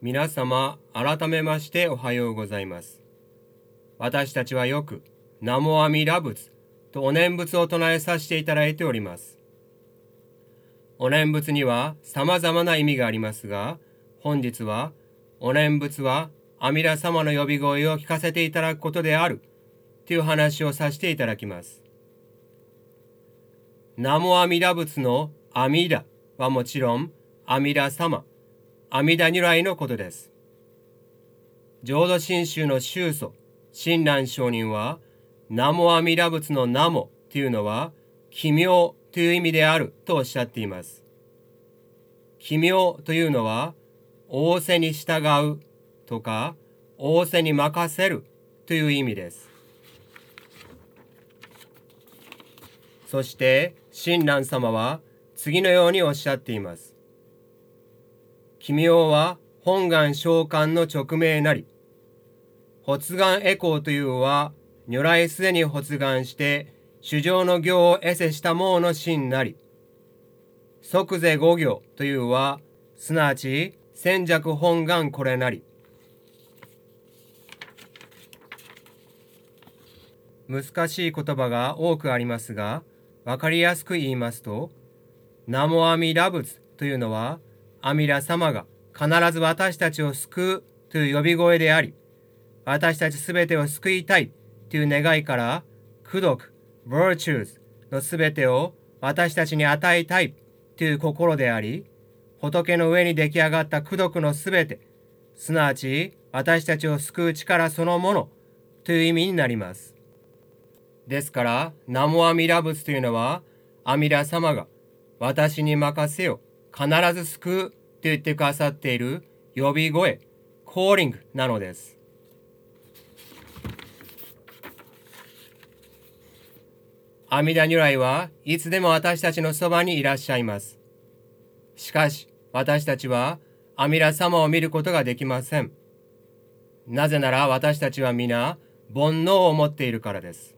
皆様、改めましておはようございます。私たちはよく、ナモアミラ仏とお念仏を唱えさせていただいております。お念仏には様々な意味がありますが、本日は、お念仏は阿弥陀様の呼び声を聞かせていただくことであるという話をさせていただきます。ナモアミダ仏の阿弥陀はもちろん阿弥陀様、阿弥陀如来のことです。浄土真宗の宗祖、親鸞上人は、ナモ阿弥陀仏のナモというのは、奇妙という意味であるとおっしゃっています。奇妙というのは、仰せに従うとか、仰せに任せるという意味です。そして、親鸞様は次のようにおっしゃっています。奇妙は本願召喚の直命なり、発願エコーというは、如来すでに発願して、主上の行を得せしたもの真なり、即是五行というは、すなわち先弱本願これなり。難しい言葉が多くありますが、わかりやすく言いますと、ナモアミダ仏というのは、阿弥陀様が必ず私たちを救うという呼び声であり、私たちすべてを救いたいという願いから、功徳、virtues のすべてを私たちに与えたいという心であり、仏の上に出来上がった功徳のすべて、すなわち私たちを救う力そのものという意味になります。ですから、ナモアミラ仏というのは、阿弥陀様が私に任せよ、必ず救うと言ってくださっている呼び声、コーリングなのです。阿弥陀如来はいつでも私たちのそばにいらっしゃいます。しかし、私たちは阿弥陀様を見ることができません。なぜなら私たちは皆煩悩を持っているからです。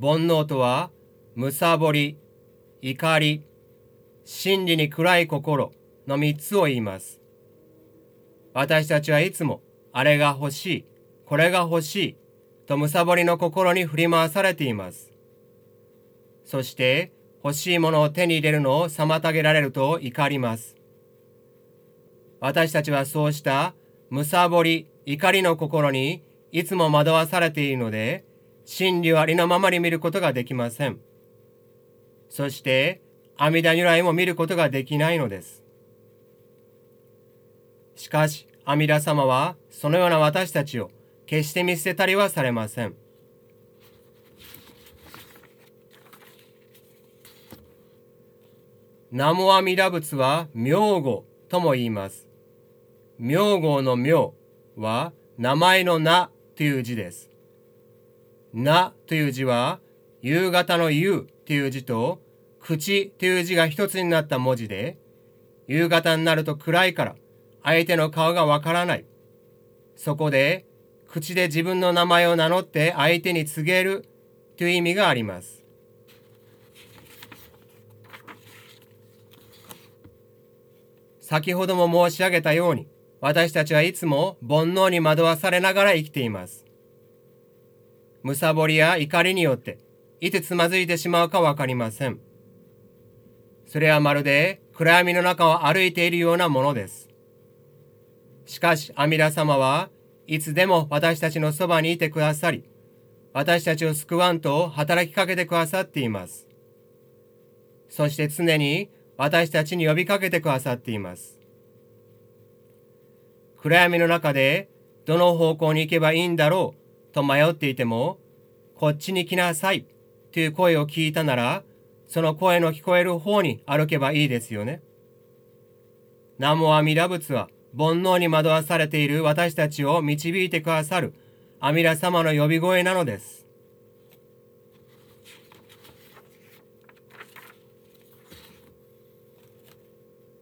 煩悩とは、むさぼり、怒り、真理に暗い心の三つを言います。私たちはいつも、あれが欲しい、これが欲しい、とむさぼりの心に振り回されています。そして、欲しいものを手に入れるのを妨げられると怒ります。私たちはそうしたむさぼり、怒りの心にいつも惑わされているので、真理をありのままに見ることができません。そして、阿弥陀如来も見ることができないのです。しかし、阿弥陀様は、そのような私たちを決して見捨てたりはされません。南無阿弥陀仏は名号とも言います。名号の名は名前の名という字です。なという字は夕方の夕という字と口という字が一つになった文字で夕方になると暗いから相手の顔がわからない。そこで口で自分の名前を名乗って相手に告げるという意味があります。先ほども申し上げたように私たちはいつも煩悩に惑わされながら生きています。むさぼりや怒りによっていつつまずいてしまうかわかりません。それはまるで暗闇の中を歩いているようなものです。しかし阿弥陀様はいつでも私たちのそばにいてくださり、私たちを救わんと働きかけてくださっています。そして常に私たちに呼びかけてくださっています。暗闇の中でどの方向に行けばいいんだろうと迷っていても、こっちに来なさいという声を聞いたなら、その声の聞こえる方に歩けばいいですよね。南無阿弥陀仏は煩悩に惑わされている私たちを導いてくださる阿弥陀様の呼び声なのです。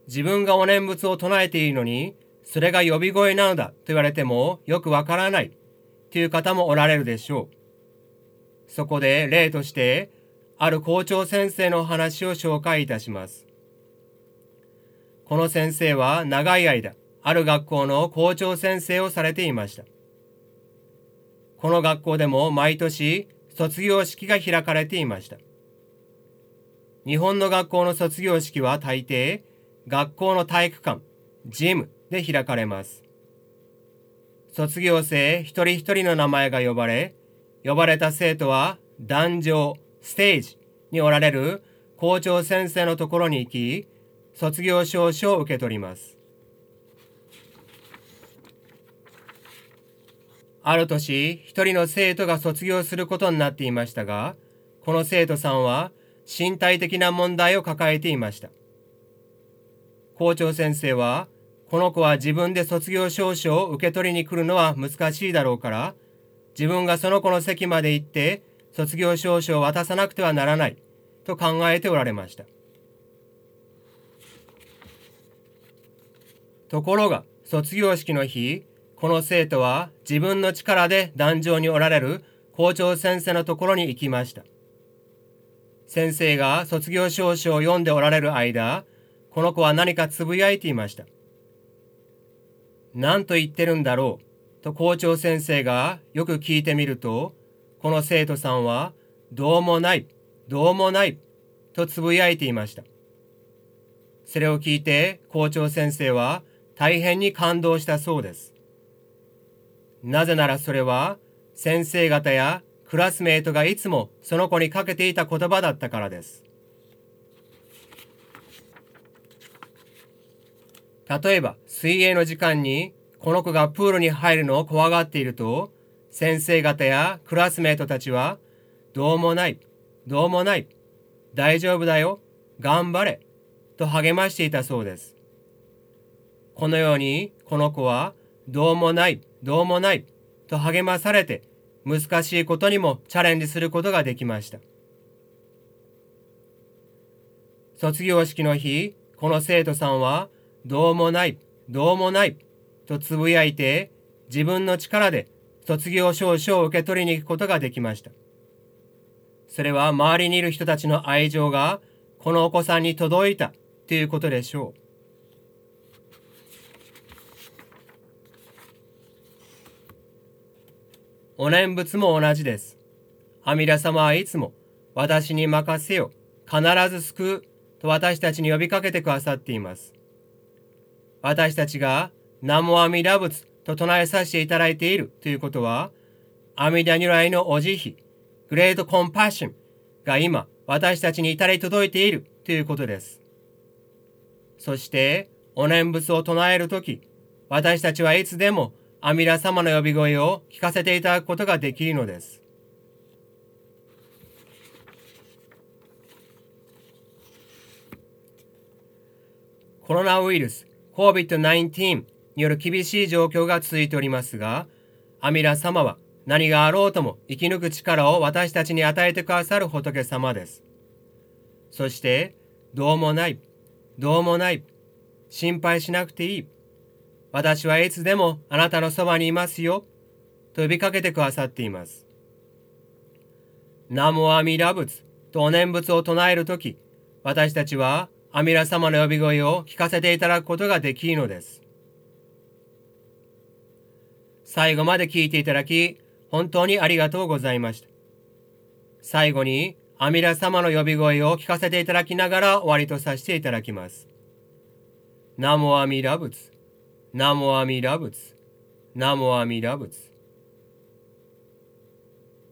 自分がお念仏を唱えているのに、それが呼び声なのだと言われてもよくわからないという方もおられるでしょう。そこで例として、ある校長先生の話を紹介いたします。この先生は長い間、ある学校の校長先生をされていました。この学校でも毎年卒業式が開かれていました。日本の学校の卒業式は大抵学校の体育館、ジムで開かれます。卒業生一人一人の名前が呼ばれ、呼ばれた生徒は壇上、ステージにおられる校長先生のところに行き、卒業証書を受け取ります。ある年、一人の生徒が卒業することになっていましたが、この生徒さんは身体的な問題を抱えていました。校長先生は、この子は自分で卒業証書を受け取りに来るのは難しいだろうから、自分がその子の席まで行って卒業証書を渡さなくてはならないと考えておられました。ところが、卒業式の日、この生徒は自分の力で壇上におられる校長先生のところに行きました。先生が卒業証書を読んでおられる間、この子は何かつぶやいていました。何と言ってるんだろうと校長先生がよく聞いてみると、この生徒さんは、どうもない、どうもない、とつぶやいていました。それを聞いて校長先生は大変に感動したそうです。なぜならそれは先生方やクラスメートがいつもその子にかけていた言葉だったからです。例えば水泳の時間にこの子がプールに入るのを怖がっていると先生方やクラスメートたちはどうもない、どうもない、大丈夫だよ、頑張れと励ましていたそうです。このようにこの子はどうもない、どうもないと励まされて難しいことにもチャレンジすることができました。卒業式の日、この生徒さんはどうもない、どうもないとつぶやいて自分の力で卒業証書を受け取りに行くことができました。それは周りにいる人たちの愛情がこのお子さんに届いたということでしょう。お念仏も同じです。阿弥陀様はいつも私に任せよ、必ず救うと私たちに呼びかけてくださっています。私たちが南無阿弥陀仏と唱えさせていただいているということは、阿弥陀如来のお慈悲、グレートコンパッションが今私たちに至り届いているということです。そして、お念仏を唱えるとき、私たちはいつでも阿弥陀様の呼び声を聞かせていただくことができるのです。コロナウイルス COVID-19 による厳しい状況が続いておりますが、阿弥陀様は何があろうとも生き抜く力を私たちに与えてくださる仏様です。そして、どうもない、どうもない、心配しなくていい。私はいつでもあなたのそばにいますよ、と呼びかけてくださっています。ナモアミラ仏とお念仏を唱えるとき、私たちは阿弥陀様の呼び声を聞かせていただくことができるのです。最後まで聞いていただき、本当にありがとうございました。最後に、阿弥陀様の呼び声を聞かせていただきながら終わりとさせていただきます。ナモアミラ仏。ナモアミラ仏。ナモアミラ仏。